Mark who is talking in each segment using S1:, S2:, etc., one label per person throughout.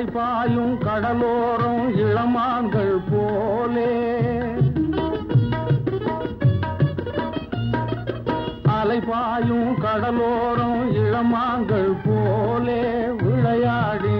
S1: கரை
S2: பாயும் கடலோரம் இளமான்கள் போலே. அலைபாயும் கடலோரம் இளமான்கள் போலே. விளையாடி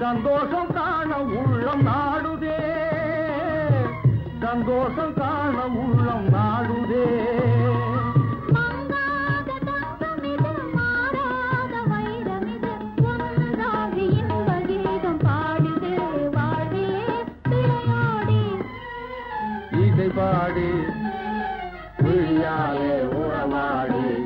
S2: சந்தோஷம் காண உள்ளம் நாடுதே. சந்தோஷம் காண உள்ளம் நாடுதே. பாடி விழியாலே உறவாடி.